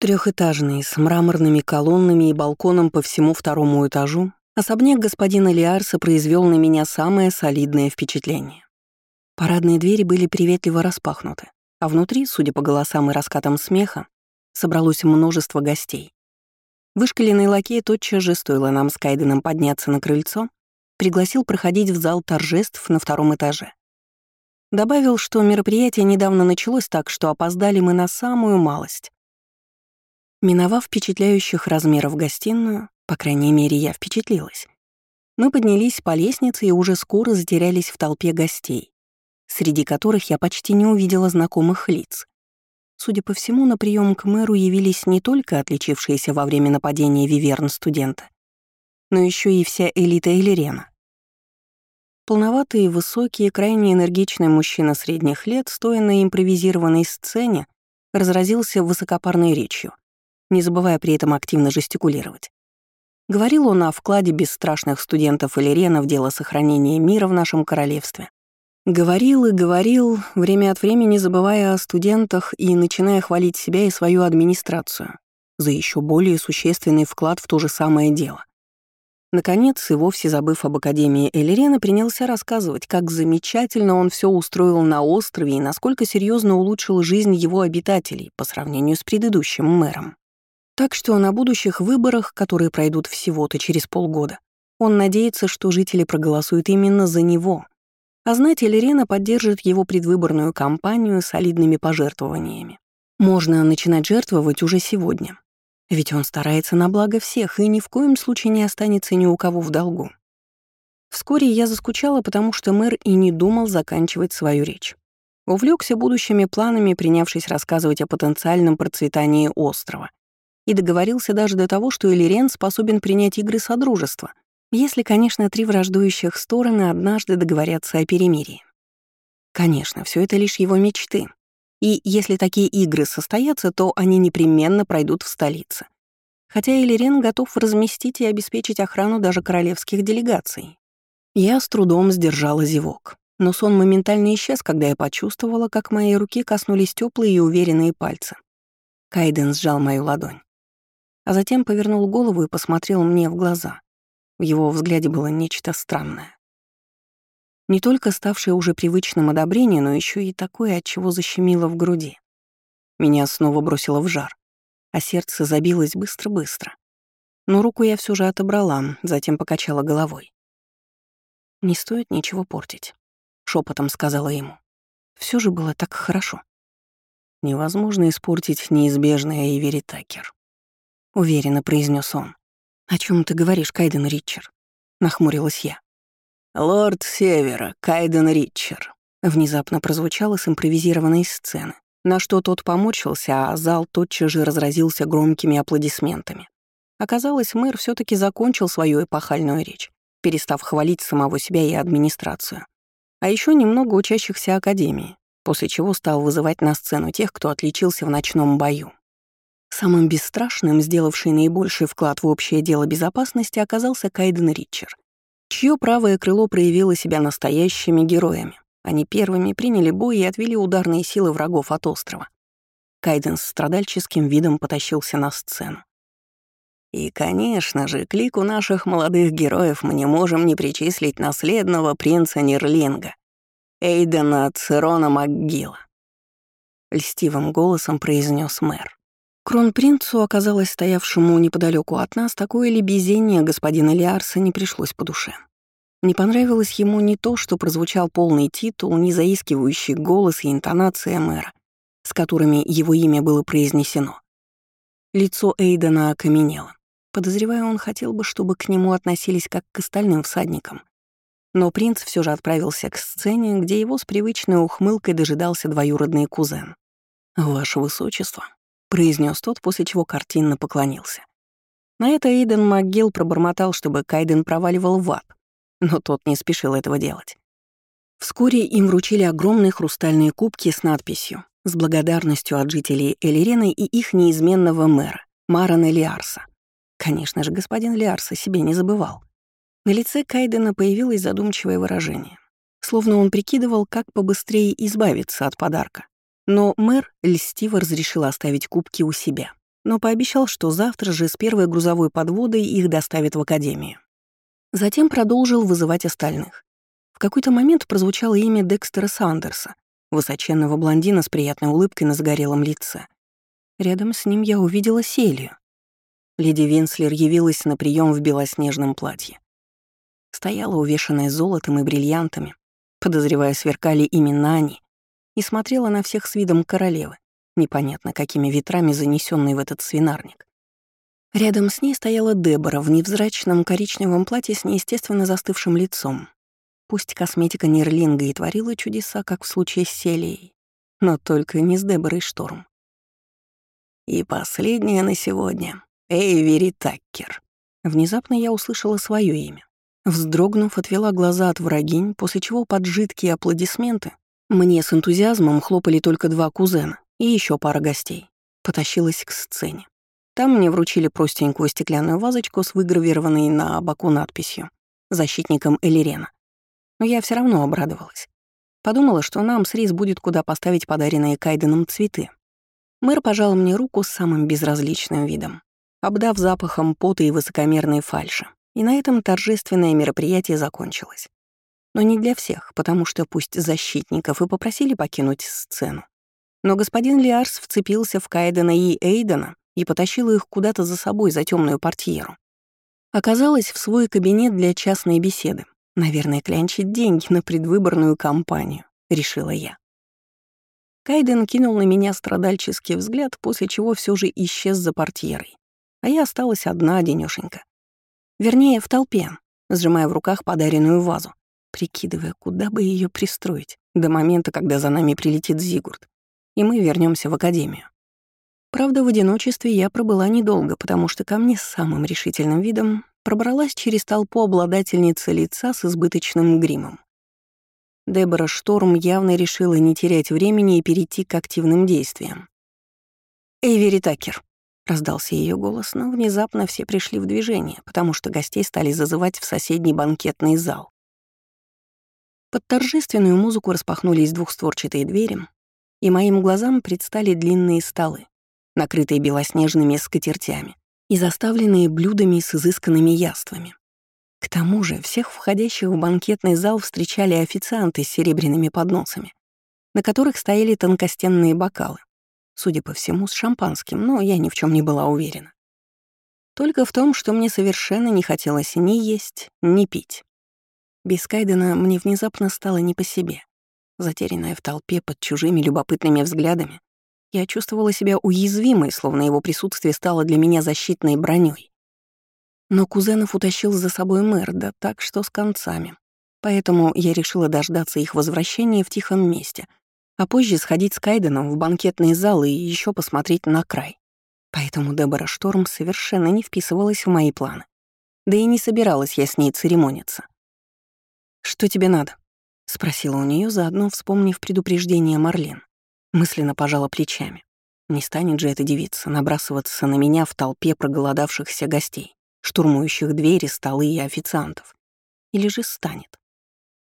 Трехэтажный, с мраморными колоннами и балконом по всему второму этажу, особняк господина Лиарса произвел на меня самое солидное впечатление. Парадные двери были приветливо распахнуты, а внутри, судя по голосам и раскатам смеха, собралось множество гостей. Вышкаленный лакей тотчас же, стоило нам с Кайденом подняться на крыльцо, пригласил проходить в зал торжеств на втором этаже. Добавил, что мероприятие недавно началось так, что опоздали мы на самую малость. Миновав впечатляющих размеров гостиную, по крайней мере, я впечатлилась, мы поднялись по лестнице и уже скоро затерялись в толпе гостей, среди которых я почти не увидела знакомых лиц. Судя по всему, на прием к мэру явились не только отличившиеся во время нападения Виверн студенты, но еще и вся элита Элирена. Полноватый, высокий, крайне энергичный мужчина средних лет, стоя на импровизированной сцене, разразился высокопарной речью не забывая при этом активно жестикулировать. Говорил он о вкладе бесстрашных студентов Элерена в дело сохранения мира в нашем королевстве. Говорил и говорил, время от времени забывая о студентах и начиная хвалить себя и свою администрацию за еще более существенный вклад в то же самое дело. Наконец, и вовсе забыв об Академии Элерена, принялся рассказывать, как замечательно он все устроил на острове и насколько серьезно улучшил жизнь его обитателей по сравнению с предыдущим мэром. Так что на будущих выборах, которые пройдут всего-то через полгода, он надеется, что жители проголосуют именно за него. А знать Элерена поддержит его предвыборную кампанию солидными пожертвованиями. Можно начинать жертвовать уже сегодня. Ведь он старается на благо всех и ни в коем случае не останется ни у кого в долгу. Вскоре я заскучала, потому что мэр и не думал заканчивать свою речь. Увлекся будущими планами, принявшись рассказывать о потенциальном процветании острова и договорился даже до того, что Элирен способен принять игры Содружества, если, конечно, три враждующих стороны однажды договорятся о перемирии. Конечно, все это лишь его мечты. И если такие игры состоятся, то они непременно пройдут в столице. Хотя Элирен готов разместить и обеспечить охрану даже королевских делегаций. Я с трудом сдержала зевок. Но сон моментально исчез, когда я почувствовала, как мои руки коснулись теплые и уверенные пальцы. Кайден сжал мою ладонь а затем повернул голову и посмотрел мне в глаза. В его взгляде было нечто странное. Не только ставшее уже привычным одобрение, но еще и такое, от чего защемило в груди. Меня снова бросило в жар, а сердце забилось быстро-быстро. Но руку я все же отобрала, затем покачала головой. «Не стоит ничего портить», — шепотом сказала ему. Все же было так хорошо. Невозможно испортить неизбежное Эйвери Такер. — уверенно произнес он. «О чем ты говоришь, Кайден Ричер?» — нахмурилась я. «Лорд Севера, Кайден Ричер», — внезапно прозвучало с импровизированной сцены, на что тот поморщился, а зал тотчас же разразился громкими аплодисментами. Оказалось, мэр все таки закончил свою эпохальную речь, перестав хвалить самого себя и администрацию. А еще немного учащихся Академии, после чего стал вызывать на сцену тех, кто отличился в ночном бою. Самым бесстрашным, сделавший наибольший вклад в общее дело безопасности, оказался Кайден Ричер, чье правое крыло проявило себя настоящими героями. Они первыми приняли бой и отвели ударные силы врагов от острова. Кайден с страдальческим видом потащился на сцену. И, конечно же, к лику наших молодых героев мы не можем не причислить наследного принца Нерлинга, Эйдена Цирона МакГилла. Льстивым голосом произнес мэр. Кронпринцу, оказалось стоявшему неподалеку от нас, такое лебезение господина Лиарса не пришлось по душе. Не понравилось ему не то, что прозвучал полный титул, не заискивающий голос и интонация мэра, с которыми его имя было произнесено. Лицо Эйдена окаменело. Подозревая, он хотел бы, чтобы к нему относились как к остальным всадникам. Но принц все же отправился к сцене, где его с привычной ухмылкой дожидался двоюродный кузен. «Ваше высочество», произнес тот, после чего картинно поклонился. На это Эйден МакГилл пробормотал, чтобы Кайден проваливал в ад, но тот не спешил этого делать. Вскоре им вручили огромные хрустальные кубки с надписью «С благодарностью от жителей Элирены и их неизменного мэра, Марана Лиарса». Конечно же, господин Лиарса себе не забывал. На лице Кайдена появилось задумчивое выражение, словно он прикидывал, как побыстрее избавиться от подарка. Но мэр льстиво разрешил оставить кубки у себя. но пообещал, что завтра же с первой грузовой подводой их доставят в академию. Затем продолжил вызывать остальных. В какой-то момент прозвучало имя Декстера Сандерса, высоченного блондина с приятной улыбкой на загорелом лице. Рядом с ним я увидела Селию. Леди Винслер явилась на прием в белоснежном платье. Стояла увешанная золотом и бриллиантами, подозревая, сверкали именно они, и смотрела на всех с видом королевы, непонятно какими ветрами занесенной в этот свинарник. Рядом с ней стояла Дебора в невзрачном коричневом платье с неестественно застывшим лицом. Пусть косметика Нерлинга и творила чудеса, как в случае с Селией, но только не с Деборой Шторм. И последнее на сегодня. Эйвери Таккер. Внезапно я услышала свое имя. Вздрогнув, отвела глаза от врагинь, после чего под жидкие аплодисменты мне с энтузиазмом хлопали только два кузена и еще пара гостей. Потащилась к сцене. Там мне вручили простенькую стеклянную вазочку с выгравированной на боку надписью «Защитником Элирена». Но я все равно обрадовалась. Подумала, что нам с Рис будет куда поставить подаренные Кайденом цветы. Мэр пожал мне руку с самым безразличным видом, обдав запахом пота и высокомерной фальши. И на этом торжественное мероприятие закончилось. Но не для всех, потому что пусть защитников и попросили покинуть сцену. Но господин Лиарс вцепился в Кайдена и Эйдена и потащил их куда-то за собой за темную портьеру. Оказалось, в свой кабинет для частной беседы. Наверное, клянчит деньги на предвыборную кампанию, решила я. Кайден кинул на меня страдальческий взгляд, после чего все же исчез за портьерой. А я осталась одна, денёшенька. Вернее, в толпе, сжимая в руках подаренную вазу, прикидывая, куда бы ее пристроить до момента, когда за нами прилетит Зигурд, и мы вернемся в академию. Правда, в одиночестве я пробыла недолго, потому что ко мне с самым решительным видом пробралась через толпу обладательница лица с избыточным гримом. Дебора Шторм явно решила не терять времени и перейти к активным действиям. «Эйвери Такер», — раздался ее голос, но внезапно все пришли в движение, потому что гостей стали зазывать в соседний банкетный зал. Под торжественную музыку распахнулись двухстворчатые двери, и моим глазам предстали длинные столы, накрытые белоснежными скатертями и заставленные блюдами с изысканными яствами. К тому же всех входящих в банкетный зал встречали официанты с серебряными подносами, на которых стояли тонкостенные бокалы, судя по всему, с шампанским, но я ни в чем не была уверена. Только в том, что мне совершенно не хотелось ни есть, ни пить. Без Кайдена мне внезапно стало не по себе. Затерянная в толпе под чужими любопытными взглядами, я чувствовала себя уязвимой, словно его присутствие стало для меня защитной броней. Но кузенов утащил за собой мэр, да так что с концами. Поэтому я решила дождаться их возвращения в тихом месте, а позже сходить с Кайденом в банкетный зал и еще посмотреть на край. Поэтому Дебора Шторм совершенно не вписывалась в мои планы. Да и не собиралась я с ней церемониться. «Что тебе надо?» — спросила у нее, заодно вспомнив предупреждение Марлин. Мысленно пожала плечами. Не станет же эта девица набрасываться на меня в толпе проголодавшихся гостей, штурмующих двери, столы и официантов. Или же станет.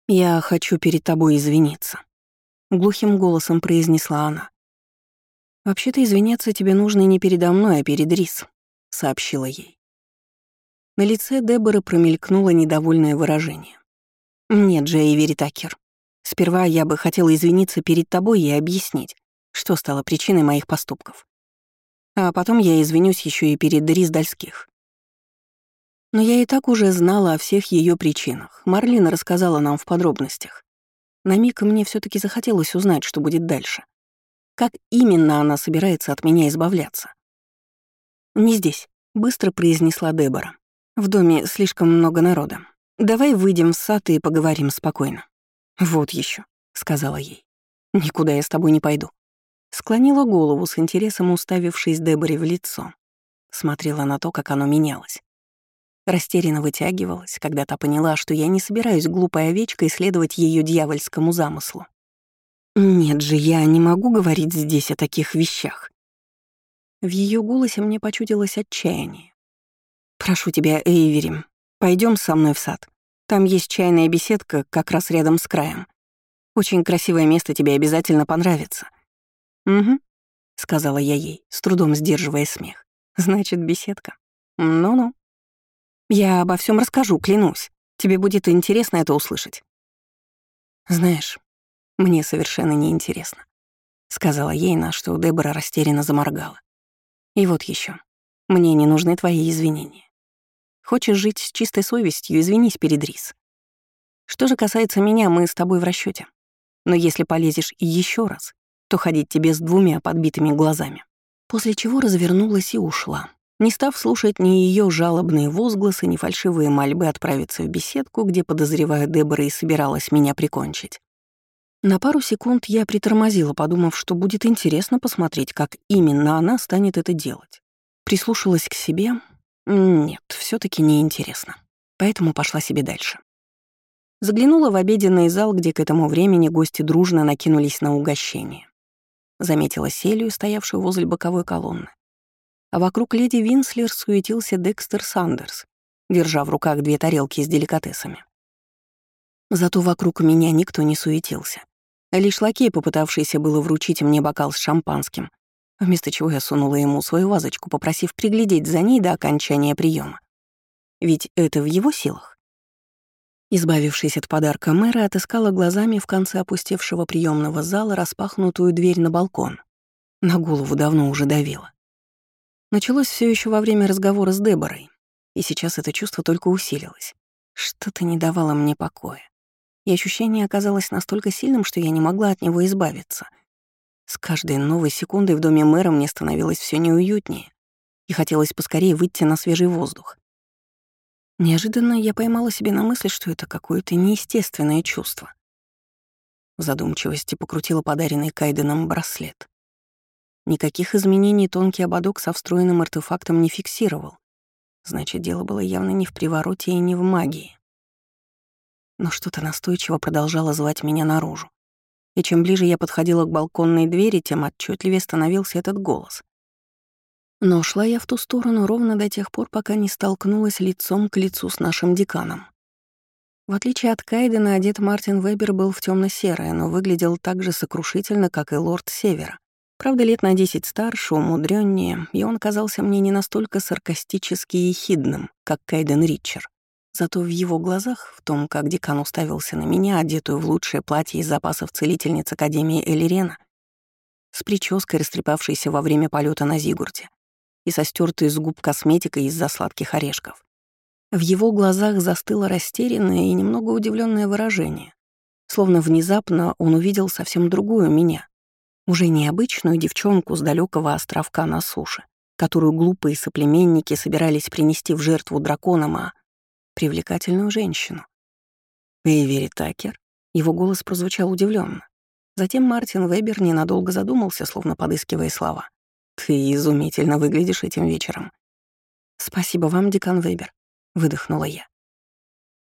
«Я хочу перед тобой извиниться», — глухим голосом произнесла она. «Вообще-то извиняться тебе нужно не передо мной, а перед Рис», — сообщила ей. На лице Деборы промелькнуло недовольное выражение. «Нет, Джей Веритакер, Сперва я бы хотела извиниться перед тобой и объяснить, что стало причиной моих поступков. А потом я извинюсь еще и перед Рис Дальских. Но я и так уже знала о всех ее причинах. Марлина рассказала нам в подробностях. На миг мне все таки захотелось узнать, что будет дальше. Как именно она собирается от меня избавляться? «Не здесь», — быстро произнесла Дебора. «В доме слишком много народа. Давай выйдем в сад и поговорим спокойно». «Вот еще, сказала ей. «Никуда я с тобой не пойду». Склонила голову с интересом, уставившись Деборе в лицо. Смотрела на то, как оно менялось. Растерянно вытягивалась, когда та поняла, что я не собираюсь глупой овечкой следовать ее дьявольскому замыслу. «Нет же, я не могу говорить здесь о таких вещах». В ее голосе мне почудилось отчаяние. «Прошу тебя, Эйвери, пойдем со мной в сад. Там есть чайная беседка как раз рядом с краем. Очень красивое место тебе обязательно понравится». «Угу», — сказала я ей, с трудом сдерживая смех. «Значит, беседка. Ну-ну. Я обо всем расскажу, клянусь. Тебе будет интересно это услышать». «Знаешь, мне совершенно неинтересно», — сказала ей, на что Дебора растерянно заморгала. «И вот еще. Мне не нужны твои извинения. Хочешь жить с чистой совестью, извинись перед Рис. Что же касается меня, мы с тобой в расчете. Но если полезешь еще раз, то ходить тебе с двумя подбитыми глазами. После чего развернулась и ушла, не став слушать ни ее жалобные возгласы, ни фальшивые мольбы отправиться в беседку, где, подозревая Дебора, и собиралась меня прикончить. На пару секунд я притормозила, подумав, что будет интересно посмотреть, как именно она станет это делать. Прислушалась к себе. Нет, все таки неинтересно. Поэтому пошла себе дальше. Заглянула в обеденный зал, где к этому времени гости дружно накинулись на угощение. Заметила Селию, стоявшую возле боковой колонны. А вокруг леди Винслер суетился Декстер Сандерс, держа в руках две тарелки с деликатесами. Зато вокруг меня никто не суетился. Лишь лакей, попытавшийся было вручить мне бокал с шампанским, вместо чего я сунула ему свою вазочку, попросив приглядеть за ней до окончания приема. Ведь это в его силах. Избавившись от подарка, мэра отыскала глазами в конце опустевшего приемного зала распахнутую дверь на балкон. На голову давно уже давило. Началось все еще во время разговора с Деборой, и сейчас это чувство только усилилось. Что-то не давало мне покоя. И ощущение оказалось настолько сильным, что я не могла от него избавиться. С каждой новой секундой в доме мэра мне становилось все неуютнее, и хотелось поскорее выйти на свежий воздух. Неожиданно я поймала себе на мысли, что это какое-то неестественное чувство. В задумчивости покрутила подаренный Кайденом браслет. Никаких изменений тонкий ободок со встроенным артефактом не фиксировал. Значит, дело было явно не в привороте и не в магии. Но что-то настойчиво продолжало звать меня наружу. И чем ближе я подходила к балконной двери, тем отчетливее становился этот голос. Но шла я в ту сторону ровно до тех пор, пока не столкнулась лицом к лицу с нашим деканом. В отличие от Кайдена, одет Мартин Вебер был в темно серое но выглядел так же сокрушительно, как и лорд Севера. Правда, лет на десять старше, умудреннее, и он казался мне не настолько саркастически ехидным, как Кайден Ричер. Зато в его глазах, в том, как декан уставился на меня, одетую в лучшее платье из запасов целительниц Академии Элирена, с прической, растрепавшейся во время полета на Зигурте, и со стертой с губ косметикой из-за сладких орешков. В его глазах застыло растерянное и немного удивленное выражение, словно внезапно он увидел совсем другую меня, уже необычную девчонку с далекого островка на суше, которую глупые соплеменники собирались принести в жертву драконам, а привлекательную женщину. Эйвери Такер. Его голос прозвучал удивленно. Затем Мартин Вебер ненадолго задумался, словно подыскивая слова. «Ты изумительно выглядишь этим вечером». «Спасибо вам, декан Вебер», — выдохнула я.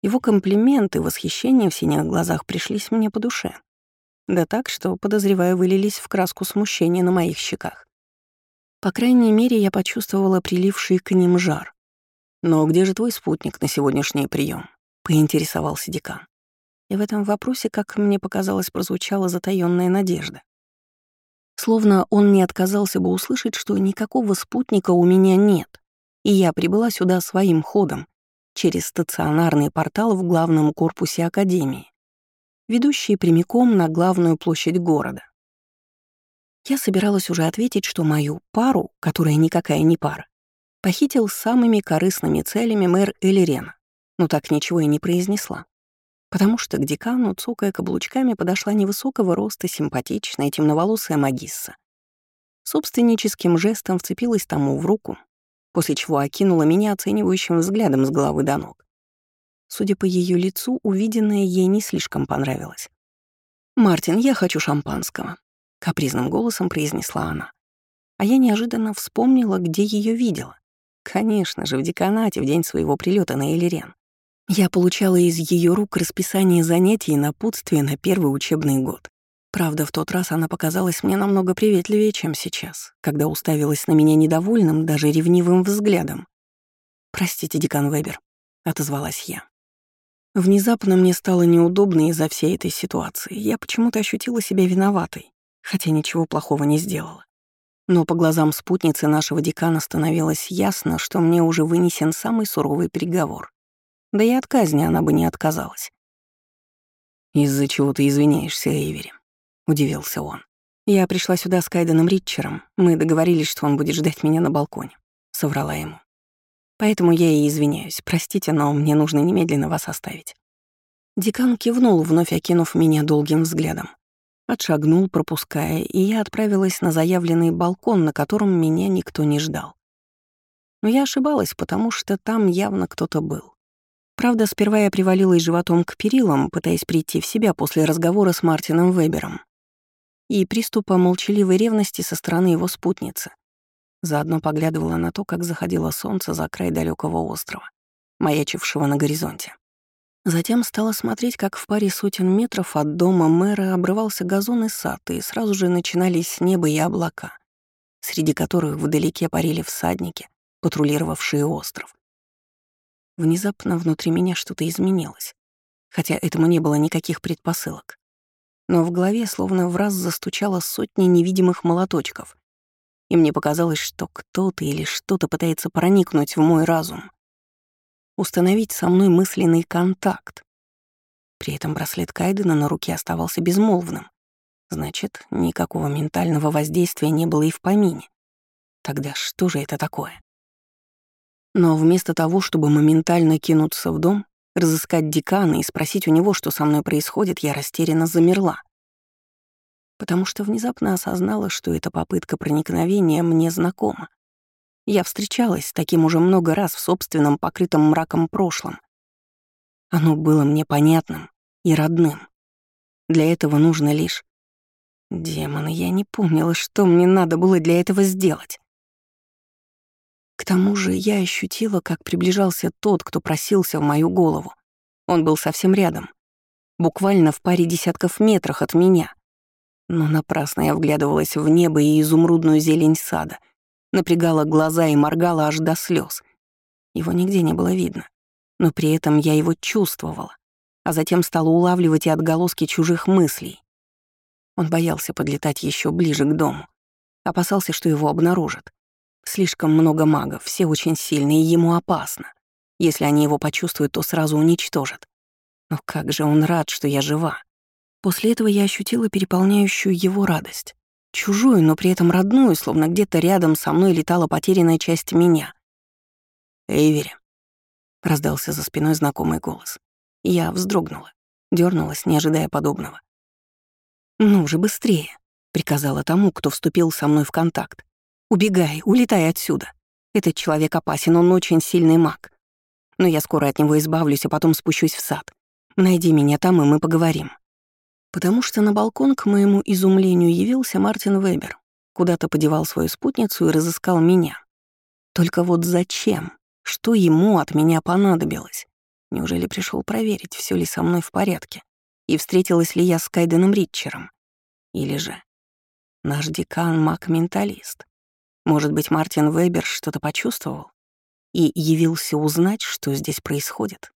Его комплименты и восхищение в синих глазах пришлись мне по душе. Да так, что, подозреваю, вылились в краску смущения на моих щеках. По крайней мере, я почувствовала приливший к ним жар. «Но где же твой спутник на сегодняшний прием? поинтересовался декан. И в этом вопросе, как мне показалось, прозвучала затаённая надежда. Словно он не отказался бы услышать, что никакого спутника у меня нет, и я прибыла сюда своим ходом, через стационарный портал в главном корпусе Академии, ведущий прямиком на главную площадь города. Я собиралась уже ответить, что мою пару, которая никакая не пара, похитил самыми корыстными целями мэр Элирена, но так ничего и не произнесла потому что к декану, цокая каблучками, подошла невысокого роста симпатичная темноволосая магисса. Собственническим жестом вцепилась тому в руку, после чего окинула меня оценивающим взглядом с головы до ног. Судя по ее лицу, увиденное ей не слишком понравилось. «Мартин, я хочу шампанского», — капризным голосом произнесла она. А я неожиданно вспомнила, где ее видела. Конечно же, в деканате в день своего прилета на Элирен. Я получала из ее рук расписание занятий и напутствие на первый учебный год. Правда, в тот раз она показалась мне намного приветливее, чем сейчас, когда уставилась на меня недовольным, даже ревнивым взглядом. «Простите, декан Вебер», — отозвалась я. Внезапно мне стало неудобно из-за всей этой ситуации. Я почему-то ощутила себя виноватой, хотя ничего плохого не сделала. Но по глазам спутницы нашего декана становилось ясно, что мне уже вынесен самый суровый приговор. Да и от казни она бы не отказалась. «Из-за чего ты извиняешься, Эйвери?» — удивился он. «Я пришла сюда с Кайденом Ритчером. Мы договорились, что он будет ждать меня на балконе», — соврала ему. «Поэтому я и извиняюсь. Простите, но мне нужно немедленно вас оставить». Декан кивнул, вновь окинув меня долгим взглядом. Отшагнул, пропуская, и я отправилась на заявленный балкон, на котором меня никто не ждал. Но я ошибалась, потому что там явно кто-то был. Правда, сперва я привалилась животом к перилам, пытаясь прийти в себя после разговора с Мартином Вебером и приступа молчаливой ревности со стороны его спутницы. Заодно поглядывала на то, как заходило солнце за край далекого острова, маячившего на горизонте. Затем стала смотреть, как в паре сотен метров от дома мэра обрывался газон и сад, и сразу же начинались небо и облака, среди которых вдалеке парили всадники, патрулировавшие остров. Внезапно внутри меня что-то изменилось, хотя этому не было никаких предпосылок. Но в голове словно в раз застучало сотни невидимых молоточков, и мне показалось, что кто-то или что-то пытается проникнуть в мой разум установить со мной мысленный контакт. При этом браслет Кайдена на руке оставался безмолвным. Значит, никакого ментального воздействия не было и в помине. Тогда что же это такое? Но вместо того, чтобы моментально кинуться в дом, разыскать декана и спросить у него, что со мной происходит, я растерянно замерла. Потому что внезапно осознала, что эта попытка проникновения мне знакома. Я встречалась с таким уже много раз в собственном покрытом мраком прошлом. Оно было мне понятным и родным. Для этого нужно лишь... Демоны, я не помнила, что мне надо было для этого сделать. К тому же я ощутила, как приближался тот, кто просился в мою голову. Он был совсем рядом, буквально в паре десятков метрах от меня. Но напрасно я вглядывалась в небо и изумрудную зелень сада — напрягала глаза и моргала аж до слез. Его нигде не было видно, но при этом я его чувствовала, а затем стала улавливать и отголоски чужих мыслей. Он боялся подлетать еще ближе к дому, опасался, что его обнаружат. Слишком много магов, все очень сильные, и ему опасно. Если они его почувствуют, то сразу уничтожат. Но как же он рад, что я жива. После этого я ощутила переполняющую его радость. Чужую, но при этом родную, словно где-то рядом со мной летала потерянная часть меня. «Эйвери», — раздался за спиной знакомый голос. Я вздрогнула, дернулась, не ожидая подобного. «Ну же, быстрее», — приказала тому, кто вступил со мной в контакт. «Убегай, улетай отсюда. Этот человек опасен, он очень сильный маг. Но я скоро от него избавлюсь, а потом спущусь в сад. Найди меня там, и мы поговорим» потому что на балкон к моему изумлению явился Мартин Вебер, куда-то подевал свою спутницу и разыскал меня. Только вот зачем? Что ему от меня понадобилось? Неужели пришел проверить, все ли со мной в порядке? И встретилась ли я с Кайденом Ритчером? Или же наш декан маг-менталист? Может быть, Мартин Вебер что-то почувствовал и явился узнать, что здесь происходит?